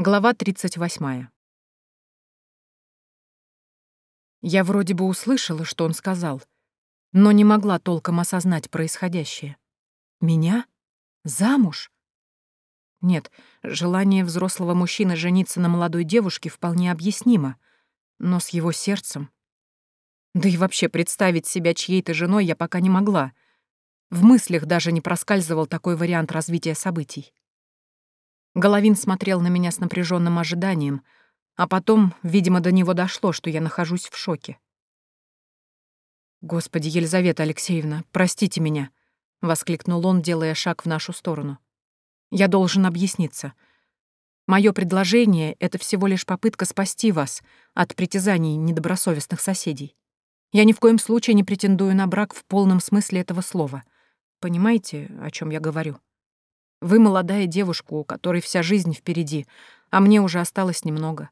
Глава 38. Я вроде бы услышала, что он сказал, но не могла толком осознать происходящее. Меня? Замуж? Нет, желание взрослого мужчины жениться на молодой девушке вполне объяснимо, но с его сердцем... Да и вообще представить себя чьей-то женой я пока не могла. В мыслях даже не проскальзывал такой вариант развития событий. Головин смотрел на меня с напряженным ожиданием, а потом, видимо, до него дошло, что я нахожусь в шоке. «Господи, Елизавета Алексеевна, простите меня», — воскликнул он, делая шаг в нашу сторону. «Я должен объясниться. Мое предложение — это всего лишь попытка спасти вас от притязаний недобросовестных соседей. Я ни в коем случае не претендую на брак в полном смысле этого слова. Понимаете, о чем я говорю?» Вы молодая девушка, у которой вся жизнь впереди, а мне уже осталось немного.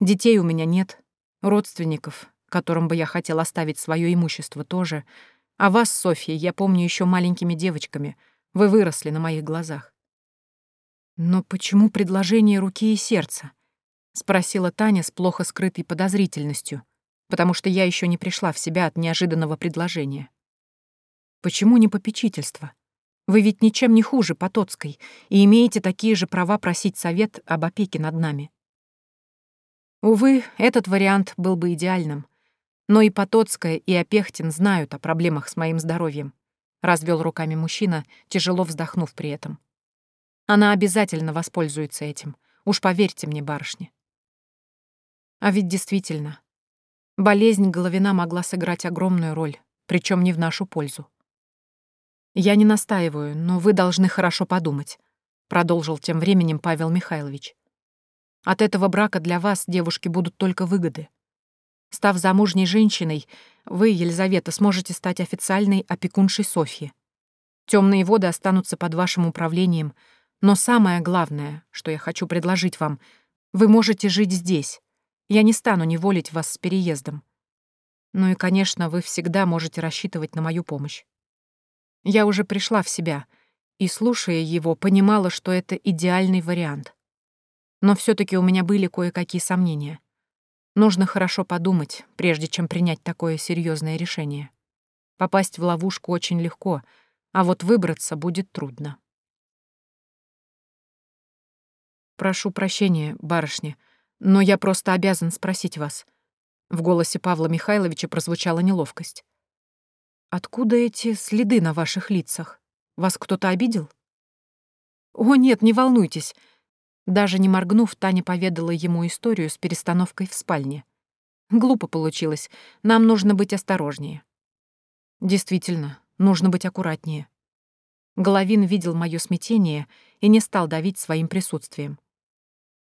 Детей у меня нет, родственников, которым бы я хотел оставить свое имущество тоже. А вас, Софья, я помню еще маленькими девочками. Вы выросли на моих глазах. Но почему предложение руки и сердца? спросила Таня с плохо скрытой подозрительностью, потому что я еще не пришла в себя от неожиданного предложения. Почему не попечительство? Вы ведь ничем не хуже Потоцкой и имеете такие же права просить совет об опеке над нами. Увы, этот вариант был бы идеальным. Но и Потоцкая, и Опехтин знают о проблемах с моим здоровьем. Развел руками мужчина, тяжело вздохнув при этом. Она обязательно воспользуется этим. Уж поверьте мне, барышня. А ведь действительно, болезнь Головина могла сыграть огромную роль, причем не в нашу пользу. «Я не настаиваю, но вы должны хорошо подумать», — продолжил тем временем Павел Михайлович. «От этого брака для вас, девушки, будут только выгоды. Став замужней женщиной, вы, Елизавета, сможете стать официальной опекуншей Софьи. Темные воды останутся под вашим управлением, но самое главное, что я хочу предложить вам, вы можете жить здесь. Я не стану неволить вас с переездом. Ну и, конечно, вы всегда можете рассчитывать на мою помощь. Я уже пришла в себя и, слушая его, понимала, что это идеальный вариант. Но все таки у меня были кое-какие сомнения. Нужно хорошо подумать, прежде чем принять такое серьезное решение. Попасть в ловушку очень легко, а вот выбраться будет трудно. «Прошу прощения, барышня, но я просто обязан спросить вас». В голосе Павла Михайловича прозвучала неловкость. Откуда эти следы на ваших лицах? Вас кто-то обидел? О, нет, не волнуйтесь. Даже не моргнув, Таня поведала ему историю с перестановкой в спальне. Глупо получилось. Нам нужно быть осторожнее. Действительно, нужно быть аккуратнее. Головин видел мое смятение и не стал давить своим присутствием.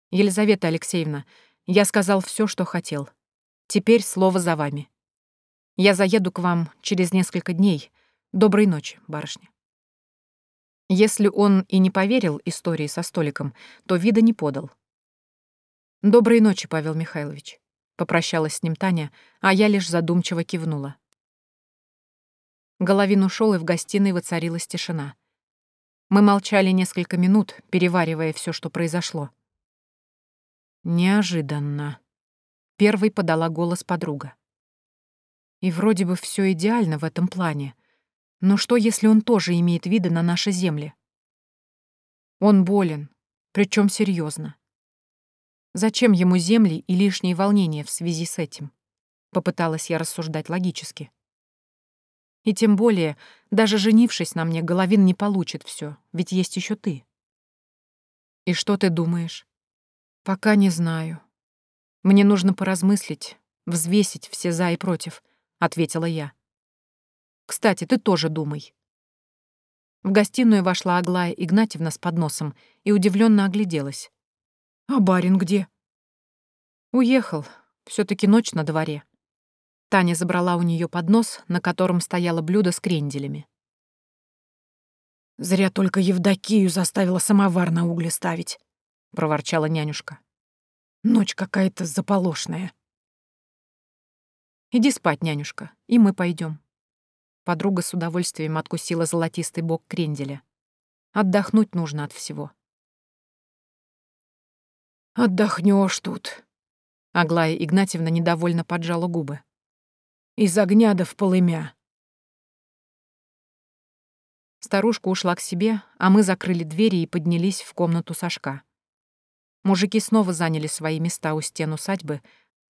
«Елизавета Алексеевна, я сказал все, что хотел. Теперь слово за вами. Я заеду к вам через несколько дней. Доброй ночи, барышня». Если он и не поверил истории со столиком, то вида не подал. «Доброй ночи, Павел Михайлович», — попрощалась с ним Таня, а я лишь задумчиво кивнула. Головин ушел, и в гостиной воцарилась тишина. Мы молчали несколько минут, переваривая все, что произошло. «Неожиданно», — первой подала голос подруга. И вроде бы все идеально в этом плане. Но что, если он тоже имеет виды на наши земли? Он болен, причем серьезно. Зачем ему земли и лишние волнения в связи с этим? Попыталась я рассуждать логически. И тем более, даже женившись на мне, Головин не получит все, ведь есть еще ты. И что ты думаешь? Пока не знаю. Мне нужно поразмыслить, взвесить все за и против, ответила я. Кстати, ты тоже думай. В гостиную вошла Аглая Игнатьевна с подносом и удивленно огляделась. А барин где? Уехал. все таки ночь на дворе. Таня забрала у нее поднос, на котором стояло блюдо с кренделями. «Зря только Евдокию заставила самовар на угле ставить», — проворчала нянюшка. «Ночь какая-то заполошная». Иди спать, нянюшка, и мы пойдем. Подруга с удовольствием откусила золотистый бок кренделя. Отдохнуть нужно от всего. Отдохнешь тут. Аглая Игнатьевна недовольно поджала губы. Из огня да в полымя. Старушка ушла к себе, а мы закрыли двери и поднялись в комнату Сашка. Мужики снова заняли свои места у стен усадьбы,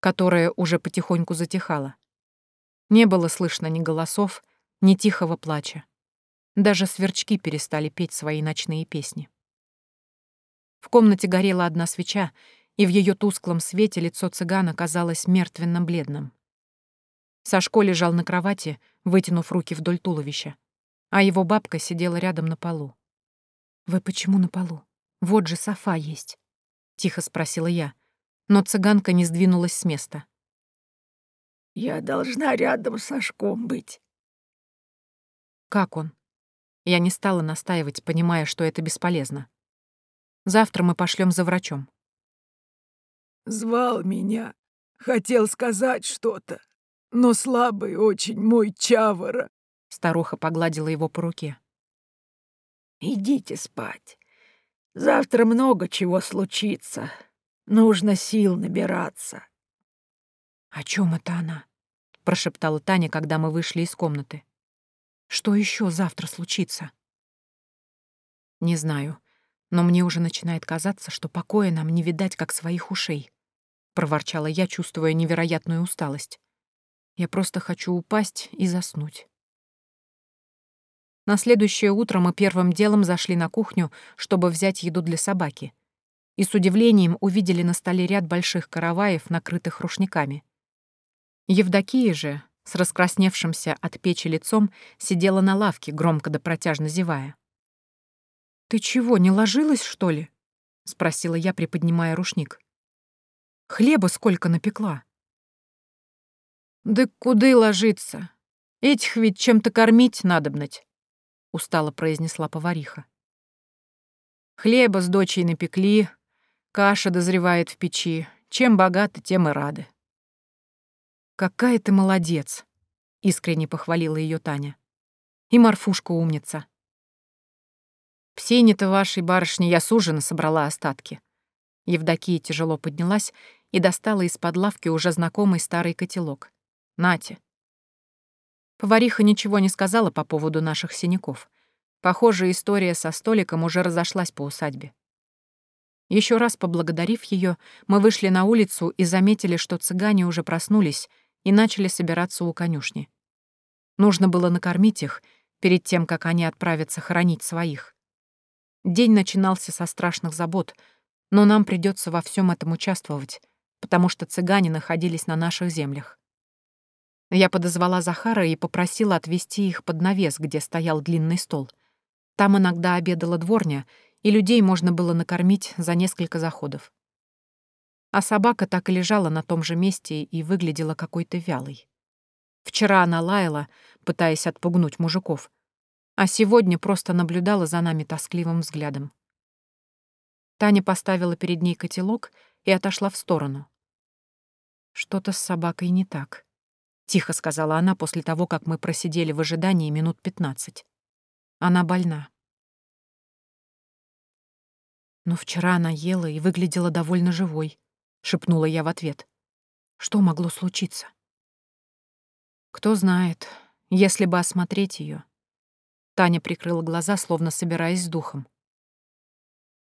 которая уже потихоньку затихала. Не было слышно ни голосов, ни тихого плача. Даже сверчки перестали петь свои ночные песни. В комнате горела одна свеча, и в ее тусклом свете лицо цыгана казалось мертвенно-бледным. Сашко лежал на кровати, вытянув руки вдоль туловища, а его бабка сидела рядом на полу. «Вы почему на полу? Вот же софа есть», — тихо спросила я, но цыганка не сдвинулась с места. «Я должна рядом с Сашком быть». «Как он?» Я не стала настаивать, понимая, что это бесполезно. Завтра мы пошлем за врачом. Звал меня. Хотел сказать что-то. Но слабый очень мой чавора. Старуха погладила его по руке. Идите спать. Завтра много чего случится. Нужно сил набираться. О чем это она? прошептала Таня, когда мы вышли из комнаты. Что еще завтра случится? Не знаю но мне уже начинает казаться, что покоя нам не видать, как своих ушей. Проворчала я, чувствуя невероятную усталость. Я просто хочу упасть и заснуть. На следующее утро мы первым делом зашли на кухню, чтобы взять еду для собаки. И с удивлением увидели на столе ряд больших караваев, накрытых рушниками. Евдокия же, с раскрасневшимся от печи лицом, сидела на лавке, громко да протяжно зевая. «Ты чего, не ложилась, что ли?» — спросила я, приподнимая рушник. «Хлеба сколько напекла?» «Да куды ложиться? Этих ведь чем-то кормить надобнать», — устало произнесла повариха. «Хлеба с дочей напекли, каша дозревает в печи. Чем богаты, тем и рады». «Какая ты молодец!» — искренне похвалила ее Таня. «И Марфушка умница. В сене-то вашей барышни я с ужина собрала остатки. Евдокия тяжело поднялась и достала из-под лавки уже знакомый старый котелок. Нате. Повариха ничего не сказала по поводу наших синяков. Похоже, история со столиком уже разошлась по усадьбе. Еще раз поблагодарив ее, мы вышли на улицу и заметили, что цыгане уже проснулись и начали собираться у конюшни. Нужно было накормить их перед тем, как они отправятся хоронить своих. День начинался со страшных забот, но нам придется во всем этом участвовать, потому что цыгане находились на наших землях. Я подозвала Захара и попросила отвезти их под навес, где стоял длинный стол. Там иногда обедала дворня, и людей можно было накормить за несколько заходов. А собака так и лежала на том же месте и выглядела какой-то вялой. Вчера она лаяла, пытаясь отпугнуть мужиков, а сегодня просто наблюдала за нами тоскливым взглядом. Таня поставила перед ней котелок и отошла в сторону. «Что-то с собакой не так», — тихо сказала она после того, как мы просидели в ожидании минут пятнадцать. «Она больна». «Но вчера она ела и выглядела довольно живой», — шепнула я в ответ. «Что могло случиться?» «Кто знает, если бы осмотреть ее, Таня прикрыла глаза, словно собираясь с духом.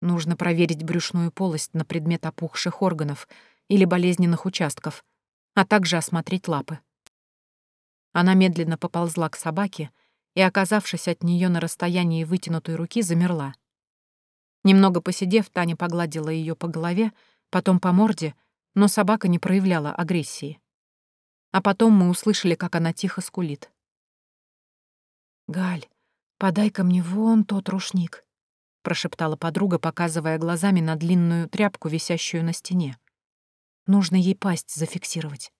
Нужно проверить брюшную полость на предмет опухших органов или болезненных участков, а также осмотреть лапы. Она медленно поползла к собаке и, оказавшись от нее на расстоянии вытянутой руки, замерла. Немного посидев, Таня погладила ее по голове, потом по морде, но собака не проявляла агрессии. А потом мы услышали, как она тихо скулит. «Галь, «Подай-ка мне вон тот рушник», — прошептала подруга, показывая глазами на длинную тряпку, висящую на стене. «Нужно ей пасть зафиксировать».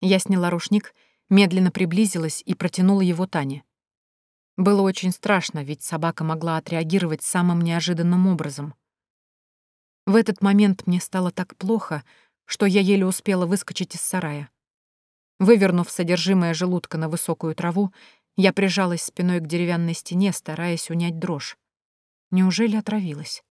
Я сняла рушник, медленно приблизилась и протянула его Тане. Было очень страшно, ведь собака могла отреагировать самым неожиданным образом. В этот момент мне стало так плохо, что я еле успела выскочить из сарая. Вывернув содержимое желудка на высокую траву, я прижалась спиной к деревянной стене, стараясь унять дрожь. Неужели отравилась?